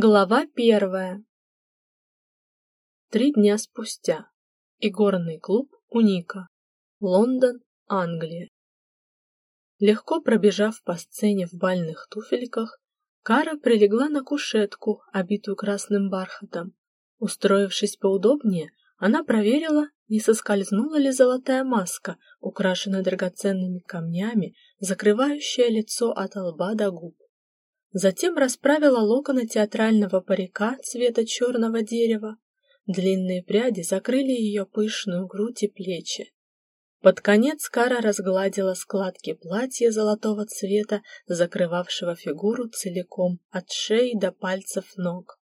Глава первая. Три дня спустя. Игорный клуб «Уника». Лондон, Англия. Легко пробежав по сцене в бальных туфельках, Кара прилегла на кушетку, обитую красным бархатом. Устроившись поудобнее, она проверила, не соскользнула ли золотая маска, украшенная драгоценными камнями, закрывающая лицо от лба до губ. Затем расправила локоны театрального парика цвета черного дерева. Длинные пряди закрыли ее пышную грудь и плечи. Под конец Кара разгладила складки платья золотого цвета, закрывавшего фигуру целиком от шеи до пальцев ног.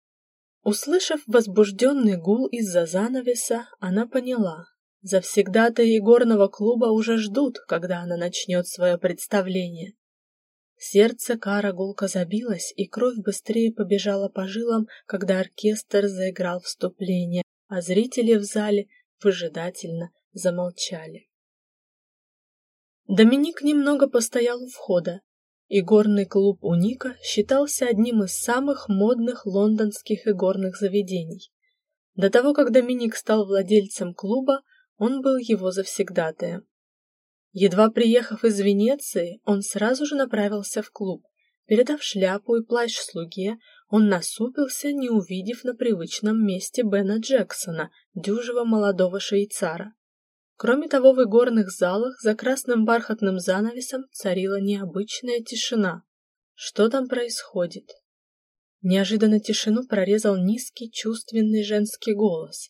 Услышав возбужденный гул из-за занавеса, она поняла. Завсегда-то игорного клуба уже ждут, когда она начнет свое представление. Сердце Кара гулко забилось, и кровь быстрее побежала по жилам, когда оркестр заиграл вступление, а зрители в зале выжидательно замолчали. Доминик немного постоял у входа. Игорный клуб «Уника» считался одним из самых модных лондонских игорных заведений. До того, как Доминик стал владельцем клуба, он был его завсегдатаем. Едва приехав из Венеции, он сразу же направился в клуб. Передав шляпу и плащ слуге, он насупился, не увидев на привычном месте Бена Джексона, дюжего молодого швейцара. Кроме того, в игорных залах за красным бархатным занавесом царила необычная тишина. Что там происходит? Неожиданно тишину прорезал низкий чувственный женский голос.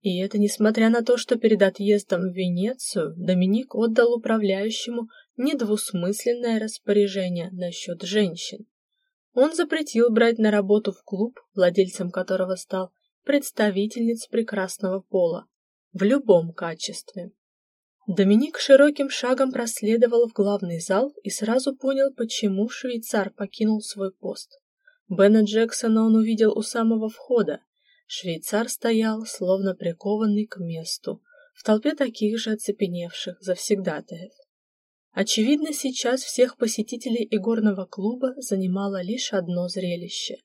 И это несмотря на то, что перед отъездом в Венецию Доминик отдал управляющему недвусмысленное распоряжение насчет женщин. Он запретил брать на работу в клуб, владельцем которого стал представительниц прекрасного пола, в любом качестве. Доминик широким шагом проследовал в главный зал и сразу понял, почему швейцар покинул свой пост. Бена Джексона он увидел у самого входа, Швейцар стоял, словно прикованный к месту, в толпе таких же оцепеневших завсегдатаев. Очевидно, сейчас всех посетителей игорного клуба занимало лишь одно зрелище.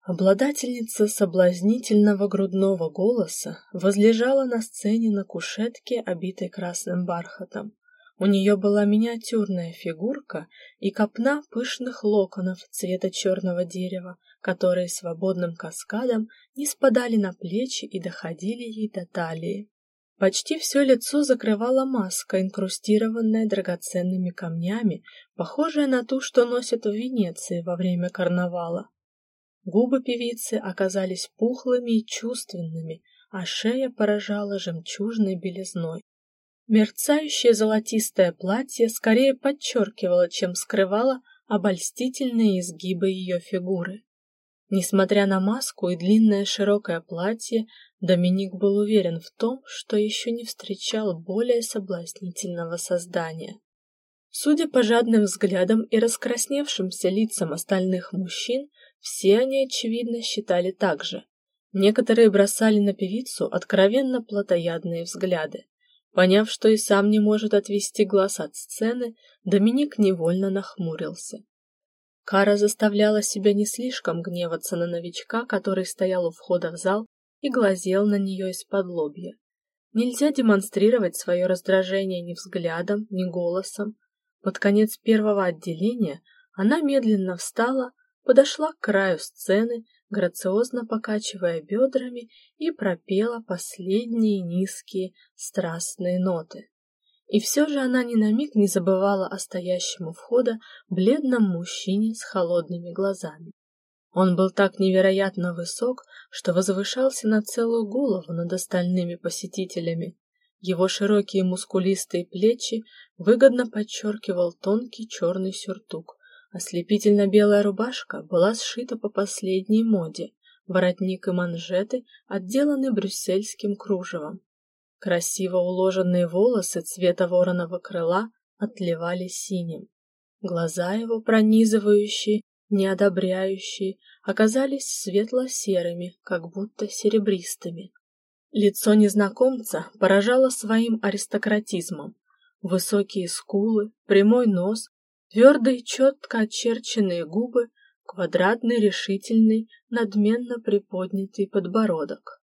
Обладательница соблазнительного грудного голоса возлежала на сцене на кушетке, обитой красным бархатом. У нее была миниатюрная фигурка и копна пышных локонов цвета черного дерева, которые свободным каскадом не спадали на плечи и доходили ей до талии. Почти все лицо закрывала маска, инкрустированная драгоценными камнями, похожая на ту, что носят в Венеции во время карнавала. Губы певицы оказались пухлыми и чувственными, а шея поражала жемчужной белизной. Мерцающее золотистое платье скорее подчеркивало, чем скрывало обольстительные изгибы ее фигуры. Несмотря на маску и длинное широкое платье, Доминик был уверен в том, что еще не встречал более соблазнительного создания. Судя по жадным взглядам и раскрасневшимся лицам остальных мужчин, все они, очевидно, считали так же. Некоторые бросали на певицу откровенно плотоядные взгляды. Поняв, что и сам не может отвести глаз от сцены, Доминик невольно нахмурился. Кара заставляла себя не слишком гневаться на новичка, который стоял у входа в зал и глазел на нее из-под лобья. Нельзя демонстрировать свое раздражение ни взглядом, ни голосом. Под конец первого отделения она медленно встала, подошла к краю сцены, грациозно покачивая бедрами и пропела последние низкие страстные ноты. И все же она ни на миг не забывала о стоящем у входа бледном мужчине с холодными глазами. Он был так невероятно высок, что возвышался на целую голову над остальными посетителями. Его широкие мускулистые плечи выгодно подчеркивал тонкий черный сюртук. Ослепительно белая рубашка была сшита по последней моде, воротник и манжеты отделаны брюссельским кружевом. Красиво уложенные волосы цвета вороного крыла отливали синим. Глаза его, пронизывающие, неодобряющие, оказались светло-серыми, как будто серебристыми. Лицо незнакомца поражало своим аристократизмом. Высокие скулы, прямой нос, твердые четко очерченные губы, квадратный, решительный, надменно приподнятый подбородок.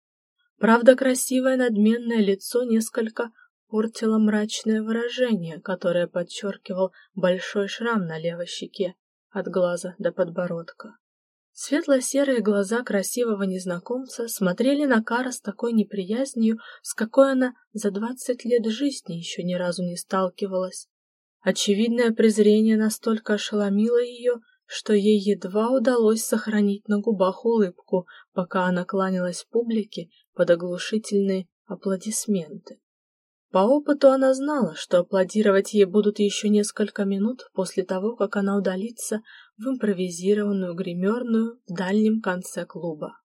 Правда, красивое надменное лицо несколько портило мрачное выражение, которое подчеркивал большой шрам на левой щеке от глаза до подбородка. Светло-серые глаза красивого незнакомца смотрели на Кара с такой неприязнью, с какой она за двадцать лет жизни еще ни разу не сталкивалась. Очевидное презрение настолько ошеломило ее, что ей едва удалось сохранить на губах улыбку, пока она кланялась публике под оглушительные аплодисменты. По опыту она знала, что аплодировать ей будут еще несколько минут после того, как она удалится в импровизированную гримерную в дальнем конце клуба.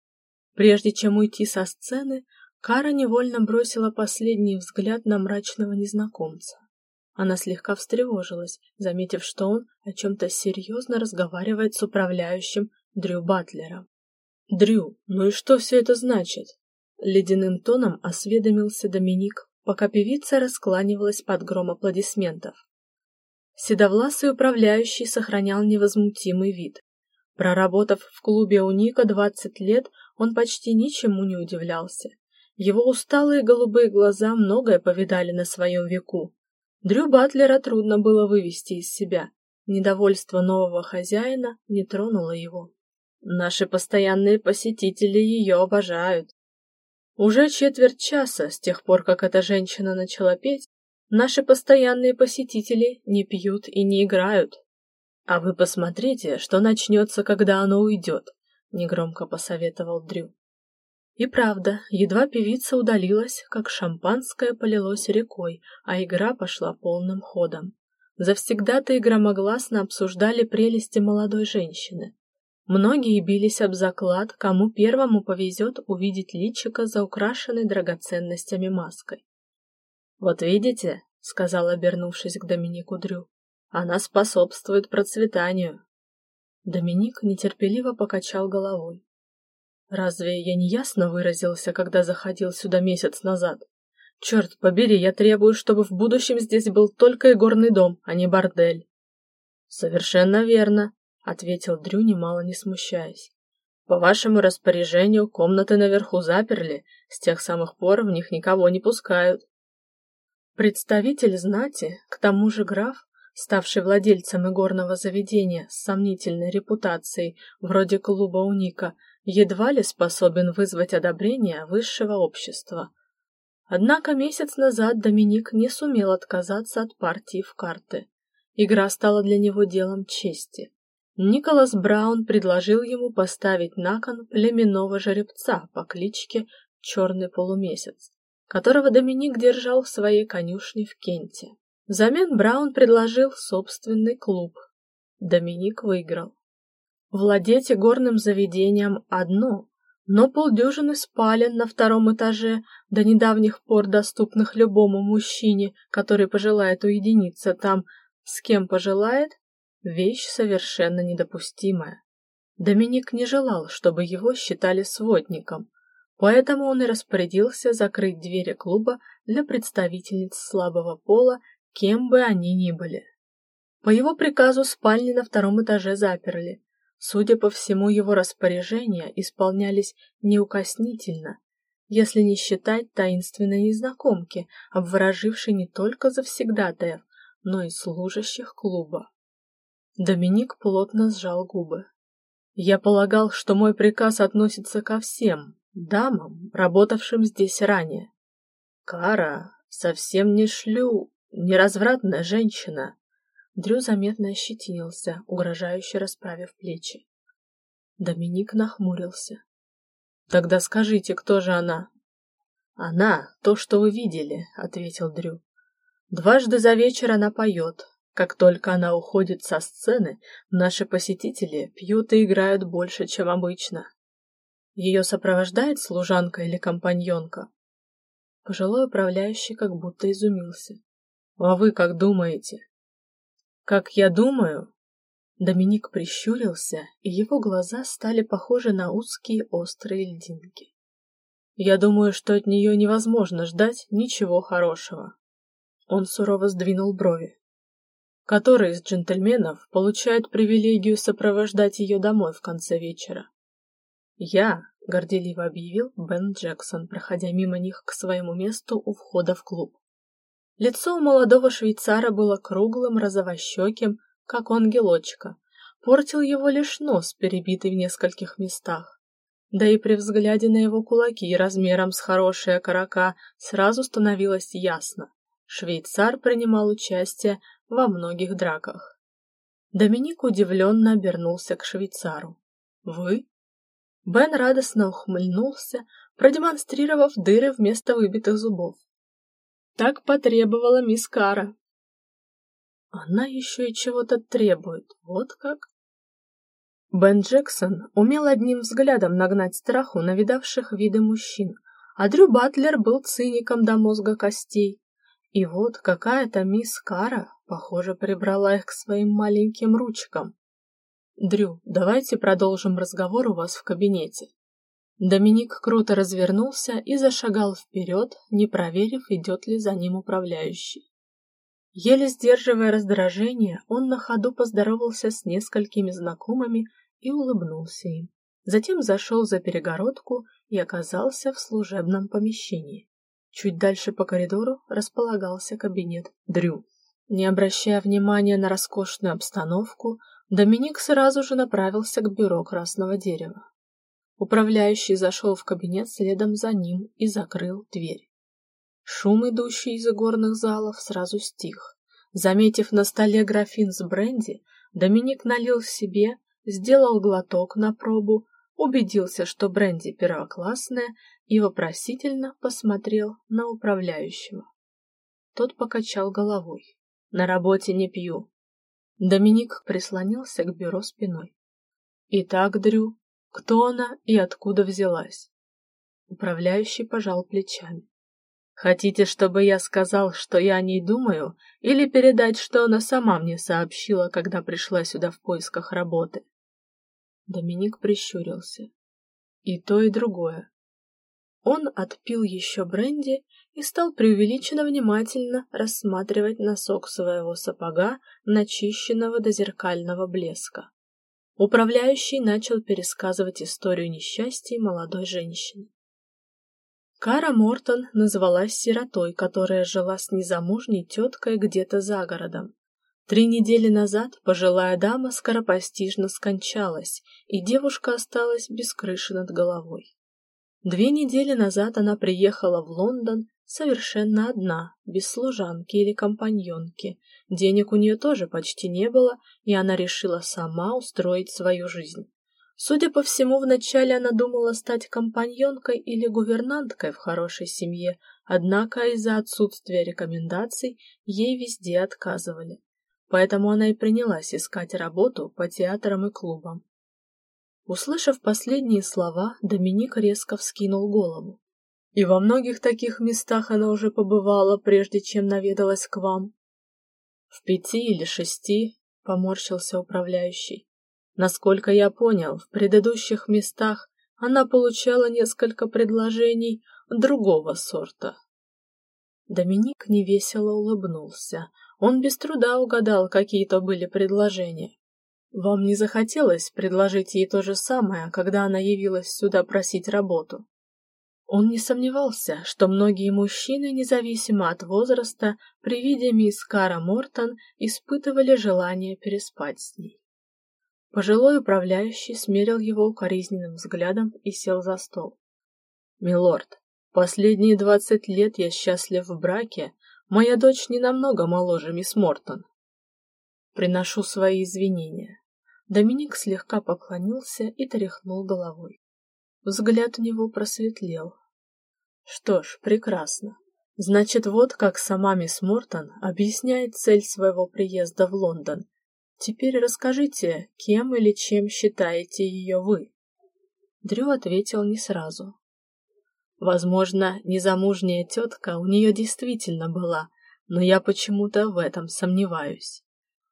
Прежде чем уйти со сцены, Кара невольно бросила последний взгляд на мрачного незнакомца. Она слегка встревожилась, заметив, что он о чем-то серьезно разговаривает с управляющим Дрю Батлером. «Дрю, ну и что все это значит?» Ледяным тоном осведомился Доминик пока певица раскланивалась под гром аплодисментов. Седовласый управляющий сохранял невозмутимый вид. Проработав в клубе у Ника двадцать лет, он почти ничему не удивлялся. Его усталые голубые глаза многое повидали на своем веку. Дрю Батлера трудно было вывести из себя. Недовольство нового хозяина не тронуло его. Наши постоянные посетители ее обожают. Уже четверть часа с тех пор, как эта женщина начала петь, наши постоянные посетители не пьют и не играют. А вы посмотрите, что начнется, когда оно уйдет, негромко посоветовал Дрю. И правда, едва певица удалилась, как шампанское полилось рекой, а игра пошла полным ходом. Завсегда-то громогласно обсуждали прелести молодой женщины. Многие бились об заклад, кому первому повезет увидеть личика за украшенной драгоценностями маской. «Вот видите», — сказал, обернувшись к Доминику Дрю, — «она способствует процветанию». Доминик нетерпеливо покачал головой. «Разве я не ясно выразился, когда заходил сюда месяц назад? Черт побери, я требую, чтобы в будущем здесь был только игорный дом, а не бордель». «Совершенно верно», ответил Дрю, немало не смущаясь. По вашему распоряжению комнаты наверху заперли, с тех самых пор в них никого не пускают. Представитель знати, к тому же граф, ставший владельцем игорного заведения с сомнительной репутацией, вроде клуба Уника, едва ли способен вызвать одобрение высшего общества. Однако месяц назад Доминик не сумел отказаться от партии в карты. Игра стала для него делом чести. Николас Браун предложил ему поставить на кон племенного жеребца по кличке Черный полумесяц, которого Доминик держал в своей конюшне в Кенте. Взамен Браун предложил собственный клуб. Доминик выиграл. Владеть игорным заведением одно, но полдюжины спален на втором этаже, до недавних пор доступных любому мужчине, который пожелает уединиться там, с кем пожелает, Вещь совершенно недопустимая. Доминик не желал, чтобы его считали сводником, поэтому он и распорядился закрыть двери клуба для представительниц слабого пола, кем бы они ни были. По его приказу спальни на втором этаже заперли. Судя по всему, его распоряжения исполнялись неукоснительно, если не считать таинственной незнакомки, обворожившей не только завсегдатаев, но и служащих клуба. Доминик плотно сжал губы. Я полагал, что мой приказ относится ко всем дамам, работавшим здесь ранее. Кара совсем не шлю, не развратная женщина. Дрю заметно ощетинился, угрожающе расправив плечи. Доминик нахмурился. Тогда скажите, кто же она? Она, то, что вы видели, ответил Дрю. Дважды за вечер она поет, как только она уходит со сцены, наши посетители пьют и играют больше, чем обычно. Ее сопровождает служанка или компаньонка? Пожилой управляющий как будто изумился. А вы как думаете? Как я думаю? Доминик прищурился, и его глаза стали похожи на узкие острые льдинки. Я думаю, что от нее невозможно ждать ничего хорошего. Он сурово сдвинул брови. который из джентльменов получает привилегию сопровождать ее домой в конце вечера. Я, горделиво объявил Бен Джексон, проходя мимо них к своему месту у входа в клуб. Лицо у молодого швейцара было круглым, розовощеким, как у ангелочка. Портил его лишь нос, перебитый в нескольких местах. Да и при взгляде на его кулаки размером с хорошие окорока сразу становилось ясно. Швейцар принимал участие во многих драках. Доминик удивленно обернулся к швейцару. «Вы?» Бен радостно ухмыльнулся, продемонстрировав дыры вместо выбитых зубов. Так потребовала мисс Кара. Она еще и чего-то требует, вот как? Бен Джексон умел одним взглядом нагнать страху на видавших виды мужчин, а Дрю Батлер был циником до мозга костей. И вот какая-то мисс Кара, похоже, прибрала их к своим маленьким ручкам. Дрю, давайте продолжим разговор у вас в кабинете. Доминик круто развернулся и зашагал вперед, не проверив, идет ли за ним управляющий. Еле сдерживая раздражение, он на ходу поздоровался с несколькими знакомыми и улыбнулся им. Затем зашел за перегородку и оказался в служебном помещении. Чуть дальше по коридору располагался кабинет Дрю. Не обращая внимания на роскошную обстановку, Доминик сразу же направился к бюро красного дерева. Управляющий зашел в кабинет следом за ним и закрыл дверь. Шум, идущий из игорных залов, сразу стих. Заметив на столе графин с бренди, Доминик налил себе, сделал глоток на пробу, убедился, что бренди первоклассная, и вопросительно посмотрел на управляющего. Тот покачал головой. «На работе не пью. Доминик прислонился к бюро спиной. «Итак, Дрю, кто она и откуда взялась?» Управляющий пожал плечами. «Хотите, чтобы я сказал, что я о ней думаю, или передать, что она сама мне сообщила, когда пришла сюда в поисках работы?» Доминик прищурился. «И то, и другое». Он отпил еще бренди и стал преувеличенно внимательно рассматривать носок своего сапога, начищенного до зеркального блеска. Управляющий начал пересказывать историю несчастья молодой женщины. Кара Мортон называлась сиротой, которая жила с незамужней теткой где-то за городом. Три недели назад пожилая дама скоропостижно скончалась, и девушка осталась без крыши над головой. Две недели назад она приехала в Лондон совершенно одна, без служанки или компаньонки. Денег у нее тоже почти не было, и она решила сама устроить свою жизнь. Судя по всему, вначале она думала стать компаньонкой или гувернанткой в хорошей семье, однако из-за отсутствия рекомендаций ей везде отказывали. Поэтому она и принялась искать работу по театрам и клубам. Услышав последние слова, Доминик резко вскинул голову. И во многих таких местах она уже побывала, прежде чем наведалась к вам. В пяти или шести, поморщился управляющий. Насколько я понял, в предыдущих местах она получала несколько предложений другого сорта. Доминик невесело улыбнулся. Он без труда угадал, какие то были предложения. Вам не захотелось предложить ей то же самое, когда она явилась сюда просить работу? Он не сомневался, что многие мужчины, независимо от возраста, при виде мисс Кара Мортон испытывали желание переспать с ней. Пожилой управляющий смерил его укоризненным взглядом и сел за стол. «Милорд, последние двадцать лет я счастлив в браке, моя дочь не намного моложе мисс Мортон. Приношу свои извинения». Доминик слегка поклонился и тряхнул головой. Взгляд у него просветлел. Что ж, прекрасно. Значит, вот как сама мисс Мортон объясняет цель своего приезда в Лондон. Теперь расскажите, кем или чем считаете ее вы? Дрю ответил не сразу. Возможно, незамужняя тетка у нее действительно была, но я почему-то в этом сомневаюсь.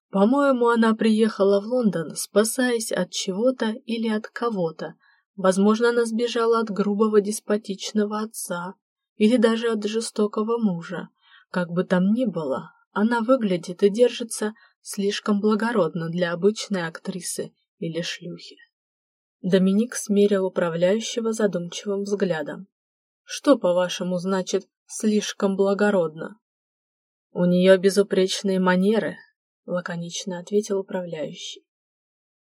По-моему, она приехала в Лондон, спасаясь от чего-то или от кого-то, Возможно, она сбежала от грубого деспотичного отца или даже от жестокого мужа. Как бы там ни было, она выглядит и держится слишком благородно для обычной актрисы или шлюхи. Доминик смерил управляющего задумчивым взглядом. Что, по-вашему, значит «слишком благородно»? У нее безупречные манеры, лаконично ответил управляющий.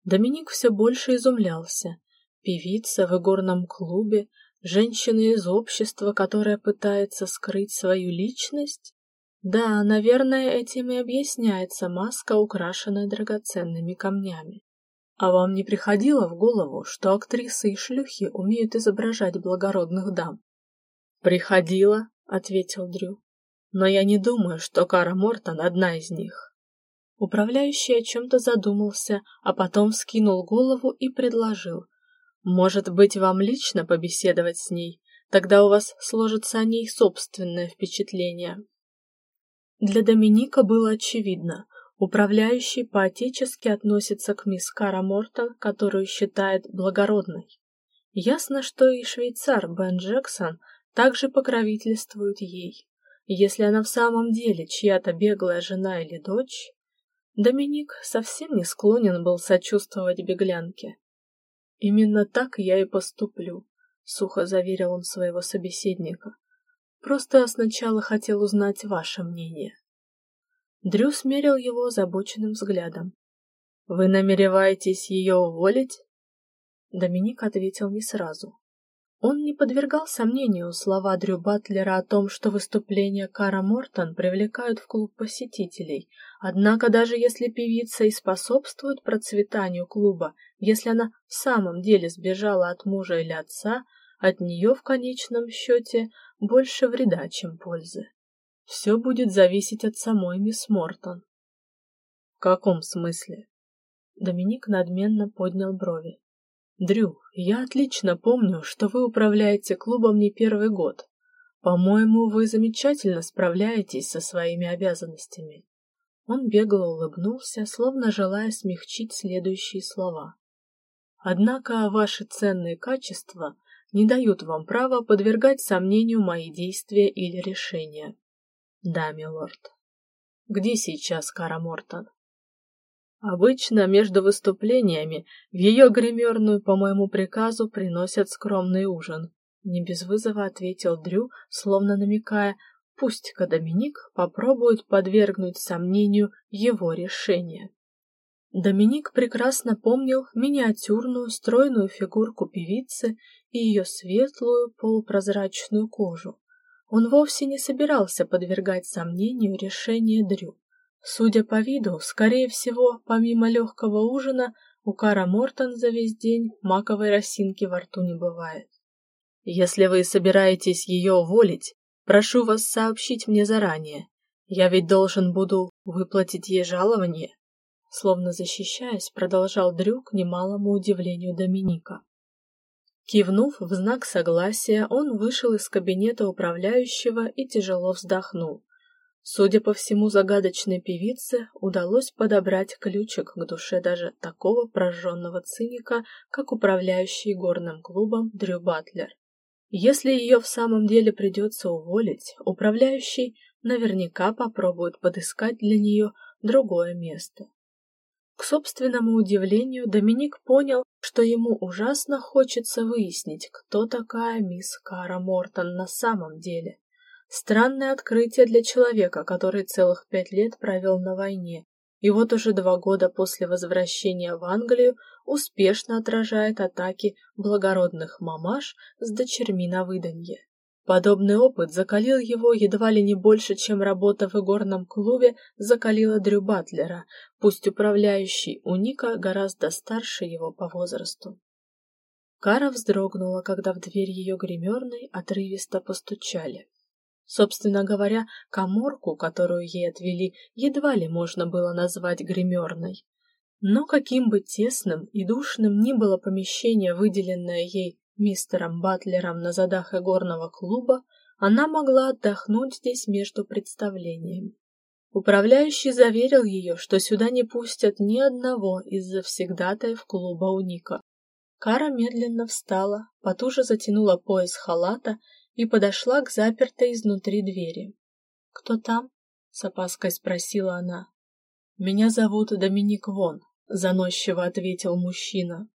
Доминик все больше изумлялся. Певица в игорном клубе, женщина из общества, которая пытается скрыть свою личность? Да, наверное, этим и объясняется маска, украшенная драгоценными камнями. А вам не приходило в голову, что актрисы и шлюхи умеют изображать благородных дам? Приходило, ответил Дрю. Но я не думаю, что Кара Мортон одна из них. Управляющий о чем-то задумался, а потом вскинул голову и предложил. Может быть, вам лично побеседовать с ней? Тогда у вас сложится о ней собственное впечатление. Для Доминика было очевидно. Управляющий по-отечески относится к мисс Кара Мортон, которую считает благородной. Ясно, что и швейцар Бен Джексон также покровительствует ей. Если она в самом деле чья-то беглая жена или дочь, Доминик совсем не склонен был сочувствовать беглянке. Именно так я и поступлю, сухо заверил он своего собеседника. Просто сначала хотел узнать ваше мнение. Дрю смерил его озабоченным взглядом. Вы намереваетесь ее уволить? Доминик ответил не сразу. Он не подвергал сомнению слова Дрю Батлера о том, что выступления Кара Мортон привлекают в клуб посетителей. Однако даже если певица и способствует процветанию клуба, если она в самом деле сбежала от мужа или отца, от нее в конечном счете больше вреда, чем пользы. Все будет зависеть от самой мисс Мортон. В каком смысле? Доминик надменно поднял брови. Дрю, я отлично помню, что вы управляете клубом не первый год. По-моему, вы замечательно справляетесь со своими обязанностями. Он бегло улыбнулся, словно желая смягчить следующие слова. Однако ваши ценные качества не дают вам права подвергать сомнению мои действия или решения. Да, милорд. Где сейчас Кара Мортон? Обычно между выступлениями в ее гримерную по моему приказу приносят скромный ужин. Не без вызова ответил Дрю, словно намекая, пусть-ка Доминик попробует подвергнуть сомнению его решение. Доминик прекрасно помнил миниатюрную стройную фигурку певицы и ее светлую полупрозрачную кожу. Он вовсе не собирался подвергать сомнению решение Дрю. Судя по виду, скорее всего, помимо легкого ужина, у Кара Мортон за весь день маковой росинки во рту не бывает. Если вы собираетесь ее уволить, прошу вас сообщить мне заранее. Я ведь должен буду выплатить ей жалование. Словно защищаясь, продолжал Дрюк немалому удивлению Доминика. Кивнув в знак согласия, он вышел из кабинета управляющего и тяжело вздохнул. Судя по всему, загадочной певице удалось подобрать ключик к душе даже такого прожженного циника, как управляющий горным клубом Дрю Батлер. Если ее в самом деле придется уволить, управляющий наверняка попробует подыскать для нее другое место. К собственному удивлению, Доминик понял, что ему ужасно хочется выяснить, кто такая мисс Кара Мортон на самом деле. Странное открытие для человека, который целых пять лет провел на войне, и вот уже два года после возвращения в Англию успешно отражает атаки благородных мамаш с дочерьми на выданье. Подобный опыт закалил его едва ли не больше, чем работа в игорном клубе закалила Дрю Батлера, пусть управляющий у Ника гораздо старше его по возрасту. Кара вздрогнула, когда в дверь ее гримерной отрывисто постучали. Собственно говоря, каморку, которую ей отвели, едва ли можно было назвать гримерной. Но каким бы тесным и душным ни было помещение, выделенное ей мистером Батлером на задах игорного клуба, она могла отдохнуть здесь между представлениями. Управляющий заверил ее, что сюда не пустят ни одного из завсегдатаев клуба у Ника. Кара медленно встала, потуже затянула пояс халата и подошла к запертой изнутри двери. «Кто там?» — с опаской спросила она. Меня зовут Доминик Вон, заносчиво ответил мужчина.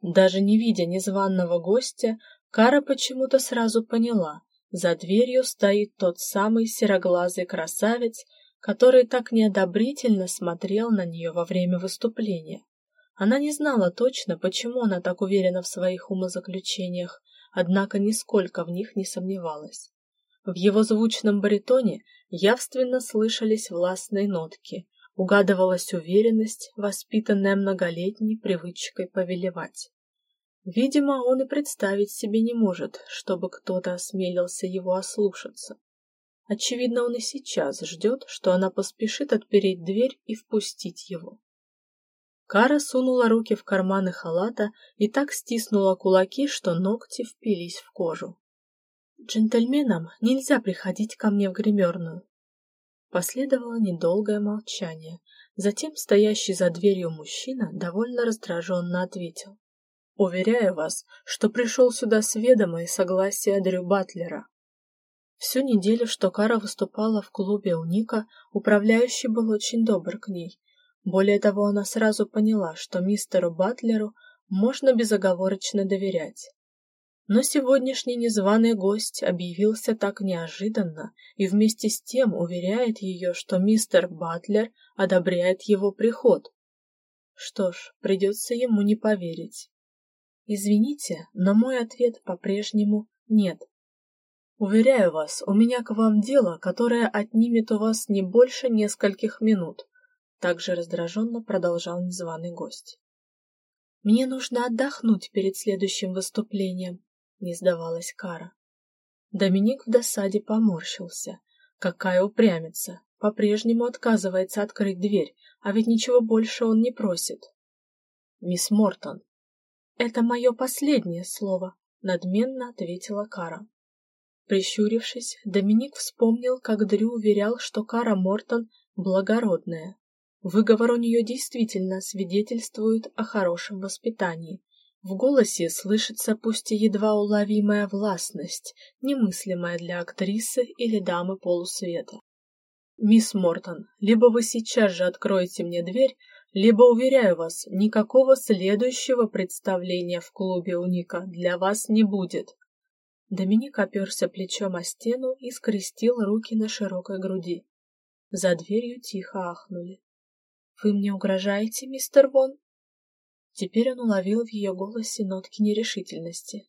Даже не видя незваного гостя, Кара почему-то сразу поняла, за дверью стоит тот самый сероглазый красавец, который так неодобрительно смотрел на нее во время выступления. Она не знала точно, почему она так уверена в своих умозаключениях, однако нисколько в них не сомневалась. В его звучном баритоне явственно слышались властные нотки, угадывалась уверенность, воспитанная многолетней привычкой повелевать. Видимо, он и представить себе не может, чтобы кто-то осмелился его ослушаться. Очевидно, он и сейчас ждет, что она поспешит отпереть дверь и впустить его. Кара сунула руки в карманы халата и так стиснула кулаки, что ногти впились в кожу. «Джентльменам нельзя приходить ко мне в гримерную». Последовало недолгое молчание. Затем стоящий за дверью мужчина довольно раздраженно ответил. «Уверяю вас, что пришел сюда с ведома и согласия Дрю Батлера». Всю неделю, что Кара выступала в клубе у Ника, управляющий был очень добр к ней более того, она сразу поняла, что мистеру Батлеру можно безоговорочно доверять. Но сегодняшний незваный гость объявился так неожиданно и вместе с тем уверяет ее, что мистер Батлер одобряет его приход. Что ж, придется ему не поверить. Извините, но мой ответ по-прежнему нет. Уверяю вас, у меня к вам дело, которое отнимет у вас не больше нескольких минут. Также раздраженно продолжал незваный гость. «Мне нужно отдохнуть перед следующим выступлением», — не сдавалась Кара. Доминик в досаде поморщился. Какая упрямица! По-прежнему отказывается открыть дверь, а ведь ничего больше он не просит. «Мисс Мортон». «Это мое последнее слово», — надменно ответила Кара. Прищурившись, Доминик вспомнил, как Дрю уверял, что Кара Мортон благородная. Выговор у нее действительно свидетельствует о хорошем воспитании. В голосе слышится пусть и едва уловимая властность, немыслимая для актрисы или дамы полусвета. «Мисс Мортон, либо вы сейчас же откроете мне дверь, либо, уверяю вас, никакого следующего представления в клубе у Ника для вас не будет». Доминик оперся плечом о стену и скрестил руки на широкой груди. За дверью тихо ахнули. «Вы мне угрожаете, мистер Вон?» Теперь он уловил в ее голосе нотки нерешительности.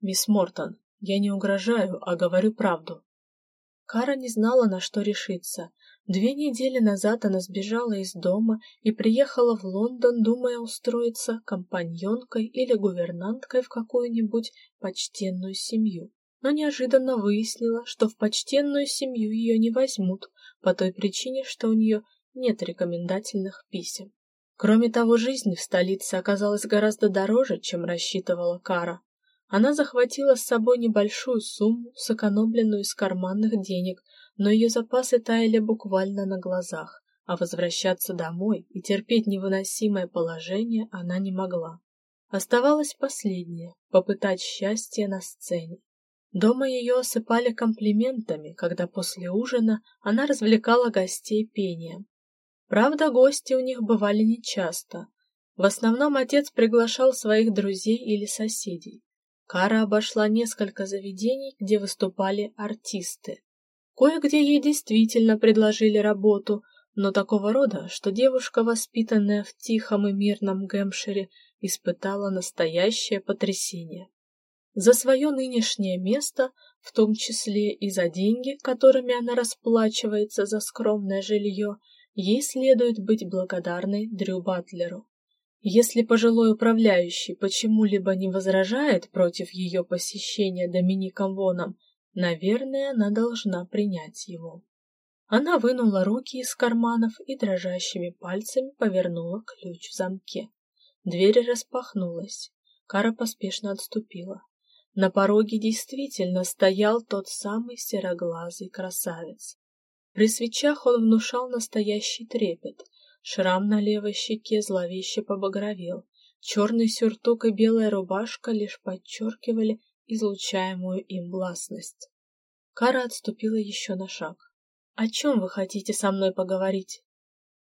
«Мисс Мортон, я не угрожаю, а говорю правду». Кара не знала, на что решиться. Две недели назад она сбежала из дома и приехала в Лондон, думая устроиться компаньонкой или гувернанткой в какую-нибудь почтенную семью. Но неожиданно выяснила, что в почтенную семью ее не возьмут, по той причине, что у нее нет рекомендательных писем. Кроме того, жизнь в столице оказалась гораздо дороже, чем рассчитывала Кара. Она захватила с собой небольшую сумму, сэкономленную из карманных денег, но ее запасы таяли буквально на глазах, а возвращаться домой и терпеть невыносимое положение она не могла. Оставалось последнее — попытать счастье на сцене. Дома ее осыпали комплиментами, когда после ужина она развлекала гостей пением. Правда, гости у них бывали нечасто. В основном отец приглашал своих друзей или соседей. Кара обошла несколько заведений, где выступали артисты. Кое-где ей действительно предложили работу, но такого рода, что девушка, воспитанная в тихом и мирном Гэмпшире, испытала настоящее потрясение. За свое нынешнее место, в том числе и за деньги, которыми она расплачивается за скромное жилье, ей следует быть благодарной Дрю Батлеру. Если пожилой управляющий почему-либо не возражает против ее посещения Домиником Воном, наверное, она должна принять его. Она вынула руки из карманов и дрожащими пальцами повернула ключ в замке. Дверь распахнулась. Кара поспешно отступила. На пороге действительно стоял тот самый сероглазый красавец. При свечах он внушал настоящий трепет. Шрам на левой щеке зловеще побагровел. Черный сюртук и белая рубашка лишь подчеркивали излучаемую им властность. Кара отступила еще на шаг. «О чем вы хотите со мной поговорить?»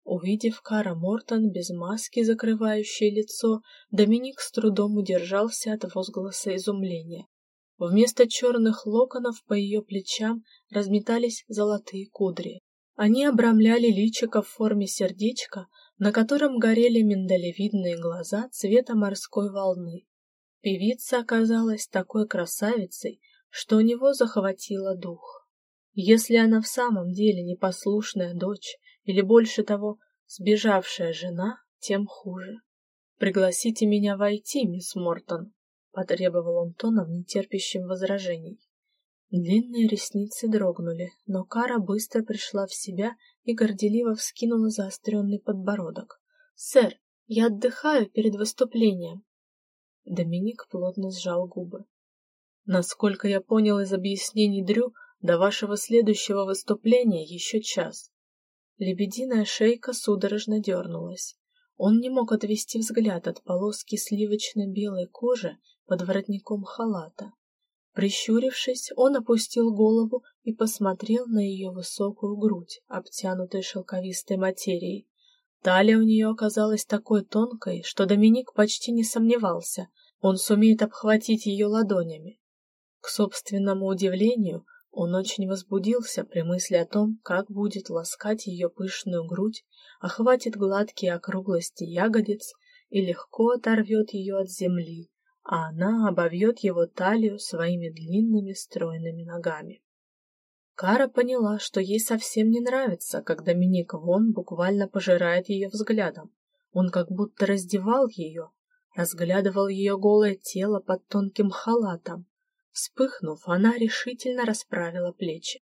Увидев Кара Мортон без маски, закрывающей лицо, Доминик с трудом удержался от возгласа изумления. Вместо черных локонов по ее плечам разметались золотые кудри. Они обрамляли личико в форме сердечка, на котором горели миндалевидные глаза цвета морской волны. Певица оказалась такой красавицей, что у него захватило дух. Если она в самом деле непослушная дочь, или больше того, сбежавшая жена, тем хуже. Пригласите меня войти, мисс Мортон, потребовал он тоном, нетерпящим возражений. Длинные ресницы дрогнули, но Кара быстро пришла в себя и горделиво вскинула заостренный подбородок. «Сэр, я отдыхаю перед выступлением». Доминик плотно сжал губы. «Насколько я понял из объяснений Дрю, до вашего следующего выступления еще час. Лебединая шейка судорожно дернулась. Он не мог отвести взгляд от полоски сливочно-белой кожи под воротником халата. Прищурившись, он опустил голову и посмотрел на ее высокую грудь, обтянутую шелковистой материей. Талия у нее оказалась такой тонкой, что Доминик почти не сомневался, он сумеет обхватить ее ладонями. К собственному удивлению, он очень возбудился при мысли о том, как будет ласкать ее пышную грудь, охватит гладкие округлости ягодиц и легко оторвет ее от земли, а она обовьет его талию своими длинными стройными ногами. Кара поняла, что ей совсем не нравится, как Доминик Вон буквально пожирает ее взглядом. Он как будто раздевал ее, разглядывал ее голое тело под тонким халатом, Вспыхнув, она решительно расправила плечи.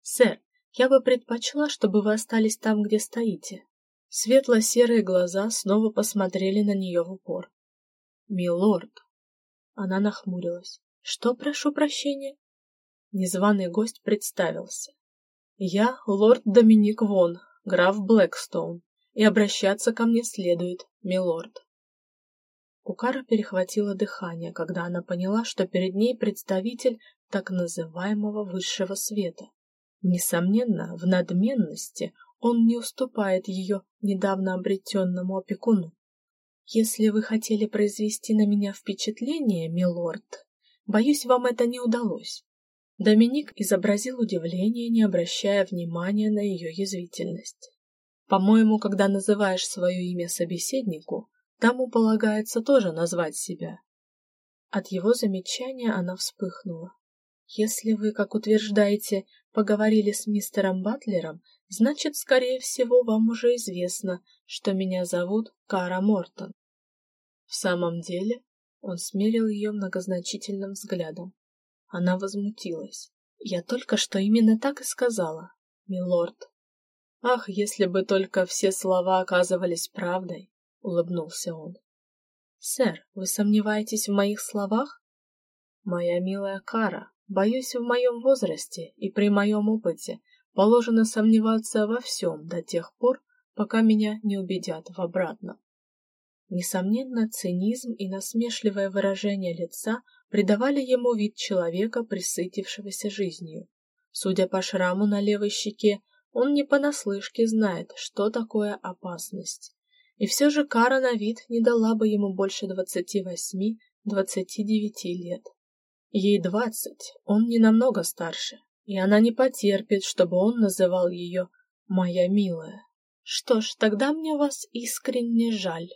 «Сэр, я бы предпочла, чтобы вы остались там, где стоите». Светло-серые глаза снова посмотрели на нее в упор. «Милорд!» Она нахмурилась. «Что, прошу прощения?» Незваный гость представился. «Я лорд Доминик Вон, граф Блэкстоун, и обращаться ко мне следует, милорд». У Кара перехватило дыхание, когда она поняла, что перед ней представитель так называемого высшего света. Несомненно, в надменности он не уступает ее недавно обретенному опекуну. Если вы хотели произвести на меня впечатление, милорд, боюсь, вам это не удалось. Доминик изобразил удивление, не обращая внимания на ее язвительность. По-моему, когда называешь свое имя собеседнику, Тому полагается тоже назвать себя. От его замечания она вспыхнула. Если вы, как утверждаете, поговорили с мистером Батлером, значит, скорее всего, вам уже известно, что меня зовут Кара Мортон. В самом деле, он смерил ее многозначительным взглядом. Она возмутилась. Я только что именно так и сказала, милорд. Ах, если бы только все слова оказывались правдой улыбнулся он. Сэр, вы сомневаетесь в моих словах? Моя милая Кара, боюсь, в моем возрасте и при моем опыте положено сомневаться во всем до тех пор, пока меня не убедят в обратном. Несомненно, цинизм и насмешливое выражение лица придавали ему вид человека, присытившегося жизнью. Судя по шраму на левой щеке, он не понаслышке знает, что такое опасность. И все же кара на вид не дала бы ему больше двадцати восьми-двадцати девяти лет. Ей двадцать, он не намного старше, и она не потерпит, чтобы он называл ее «моя милая». Что ж, тогда мне вас искренне жаль.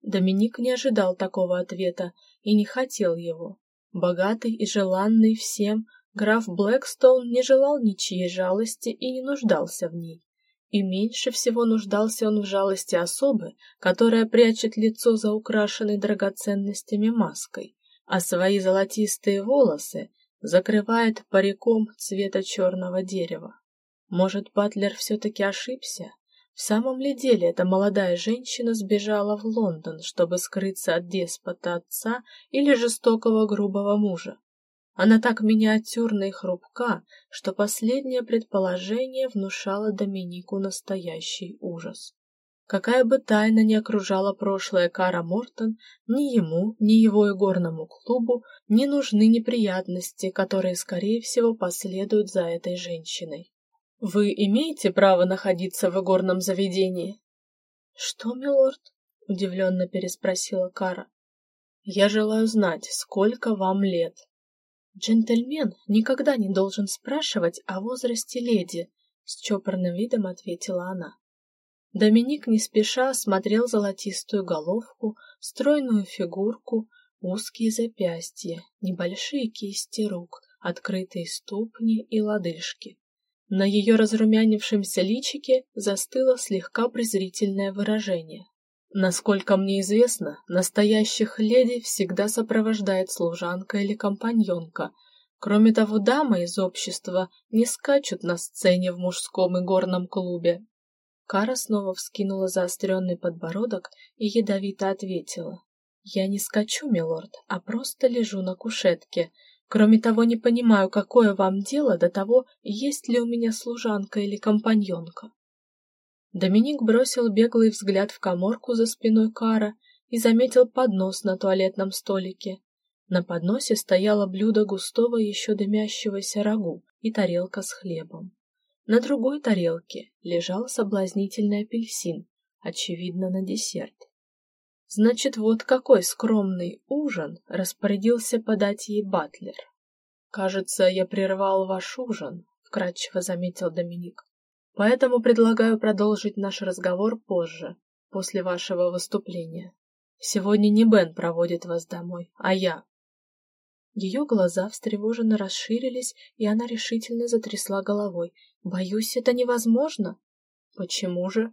Доминик не ожидал такого ответа и не хотел его. Богатый и желанный всем, граф Блэкстоун не желал ничьей жалости и не нуждался в ней. И меньше всего нуждался он в жалости особы, которая прячет лицо за украшенной драгоценностями маской, а свои золотистые волосы закрывает париком цвета черного дерева. Может, Батлер все-таки ошибся? В самом ли деле эта молодая женщина сбежала в Лондон, чтобы скрыться от деспота отца или жестокого грубого мужа? Она так миниатюрна и хрупка, что последнее предположение внушало Доминику настоящий ужас. Какая бы тайна ни окружала прошлое Кара Мортон, ни ему, ни его игорному клубу не нужны неприятности, которые, скорее всего, последуют за этой женщиной. «Вы имеете право находиться в игорном заведении?» «Что, милорд?» — удивленно переспросила Кара. «Я желаю знать, сколько вам лет». «Джентльмен никогда не должен спрашивать о возрасте леди», — с чопорным видом ответила она. Доминик не спеша осмотрел золотистую головку, стройную фигурку, узкие запястья, небольшие кисти рук, открытые ступни и лодыжки. На ее разрумянившемся личике застыло слегка презрительное выражение. Насколько мне известно, настоящих леди всегда сопровождает служанка или компаньонка. Кроме того, дамы из общества не скачут на сцене в мужском и горном клубе. Кара снова вскинула заостренный подбородок и ядовито ответила. «Я не скачу, милорд, а просто лежу на кушетке. Кроме того, не понимаю, какое вам дело до того, есть ли у меня служанка или компаньонка». Доминик бросил беглый взгляд в коморку за спиной Кара и заметил поднос на туалетном столике. На подносе стояло блюдо густого еще дымящегося рагу и тарелка с хлебом. На другой тарелке лежал соблазнительный апельсин, очевидно, на десерт. Значит, вот какой скромный ужин распорядился подать ей батлер. Кажется, я прервал ваш ужин, вкратчиво заметил Доминик. Поэтому предлагаю продолжить наш разговор позже, после вашего выступления. Сегодня не Бен проводит вас домой, а я. Ее глаза встревоженно расширились, и она решительно затрясла головой. «Боюсь, это невозможно». «Почему же?»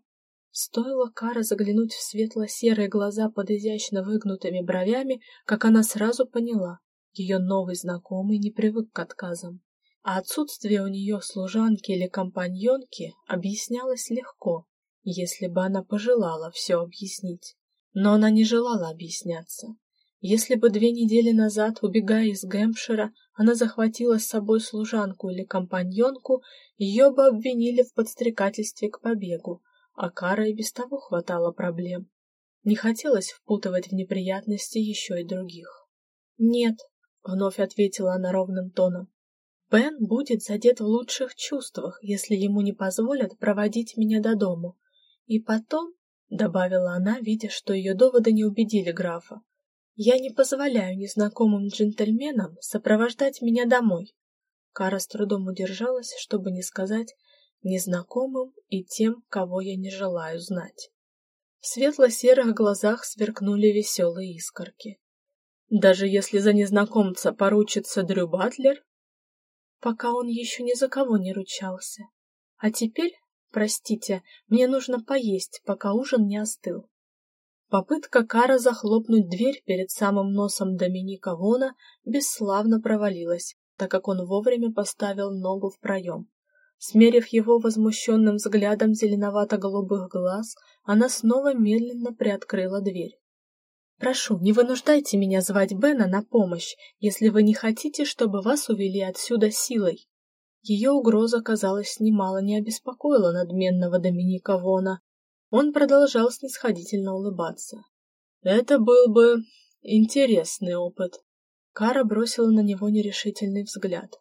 Стоило Кара заглянуть в светло-серые глаза под изящно выгнутыми бровями, как она сразу поняла. Ее новый знакомый не привык к отказам. А отсутствие у нее служанки или компаньонки объяснялось легко, если бы она пожелала все объяснить. Но она не желала объясняться. Если бы две недели назад, убегая из Гэмпшира, она захватила с собой служанку или компаньонку, ее бы обвинили в подстрекательстве к побегу, а Кара и без того хватало проблем. Не хотелось впутывать в неприятности еще и других. «Нет», — вновь ответила она ровным тоном, — «Бен будет задет в лучших чувствах, если ему не позволят проводить меня до дому. И потом, — добавила она, видя, что ее доводы не убедили графа, я не позволяю незнакомым джентльменам сопровождать меня домой. Кара с трудом удержалась, чтобы не сказать незнакомым и тем, кого я не желаю знать. В светло-серых глазах сверкнули веселые искорки. Даже если за незнакомца поручится Дрю Батлер, пока он еще ни за кого не ручался. А теперь, простите, мне нужно поесть, пока ужин не остыл. Попытка Кара захлопнуть дверь перед самым носом Доминика Вона бесславно провалилась, так как он вовремя поставил ногу в проем. Смерив его возмущенным взглядом зеленовато-голубых глаз, она снова медленно приоткрыла дверь. «Прошу, не вынуждайте меня звать Бена на помощь, если вы не хотите, чтобы вас увели отсюда силой». Ее угроза, казалось, немало не обеспокоила надменного Доминика Вона, он продолжал снисходительно улыбаться. Это был бы интересный опыт. Кара бросила на него нерешительный взгляд.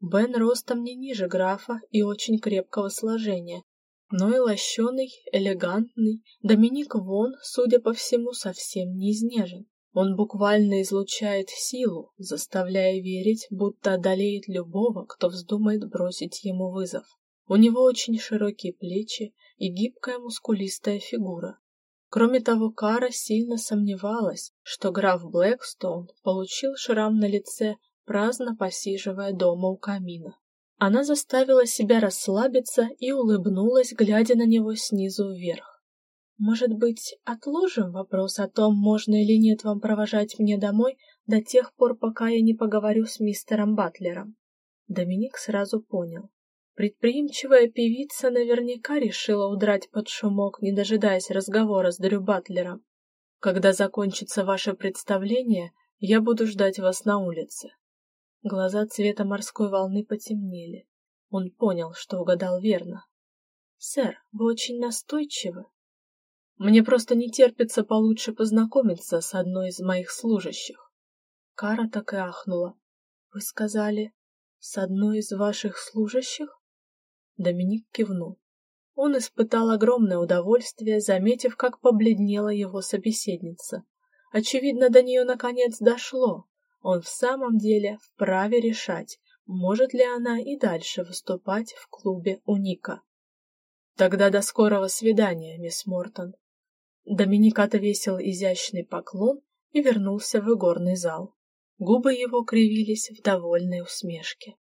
Бен ростом не ниже графа и очень крепкого сложения, но и лощеный, элегантный, Доминик Вон, судя по всему, совсем не изнежен. Он буквально излучает силу, заставляя верить, будто одолеет любого, кто вздумает бросить ему вызов. У него очень широкие плечи и гибкая мускулистая фигура. Кроме того, Кара сильно сомневалась, что граф Блэкстоун получил шрам на лице, праздно посиживая дома у камина. Она заставила себя расслабиться и улыбнулась, глядя на него снизу вверх. «Может быть, отложим вопрос о том, можно или нет вам провожать меня домой до тех пор, пока я не поговорю с мистером Батлером?» Доминик сразу понял. Предприимчивая певица наверняка решила удрать под шумок, не дожидаясь разговора с Дрю Батлером. Когда закончится ваше представление, я буду ждать вас на улице. Глаза цвета морской волны потемнели. Он понял, что угадал верно. Сэр, вы очень настойчивы. Мне просто не терпится получше познакомиться с одной из моих служащих. Кара так и ахнула. Вы сказали, с одной из ваших служащих? Доминик кивнул. Он испытал огромное удовольствие, заметив, как побледнела его собеседница. Очевидно, до нее наконец дошло. Он в самом деле вправе решать, может ли она и дальше выступать в клубе у Ника. Тогда до скорого свидания, мисс Мортон. Доминик отвесил изящный поклон и вернулся в игорный зал. Губы его кривились в довольной усмешке.